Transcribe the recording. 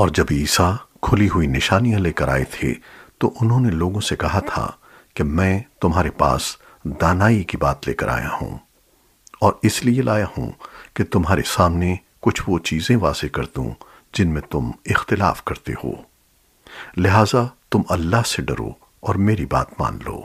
اور جب عیسیٰ کھلی ہوئی نشانیاں لے کر آئے تھے، تو انہوں نے لوگوں سے کہا تھا کہ میں تمہارے پاس دانائی کی بات لے کر آیا ہوں اور اس لیے لایا ہوں کہ تمہارے سامنے کچھ وہ چیزیں واضح کر دوں جن میں تم اختلاف کرتے ہو۔ لہٰذا تم اللہ سے ڈرو اور میری بات مان لو۔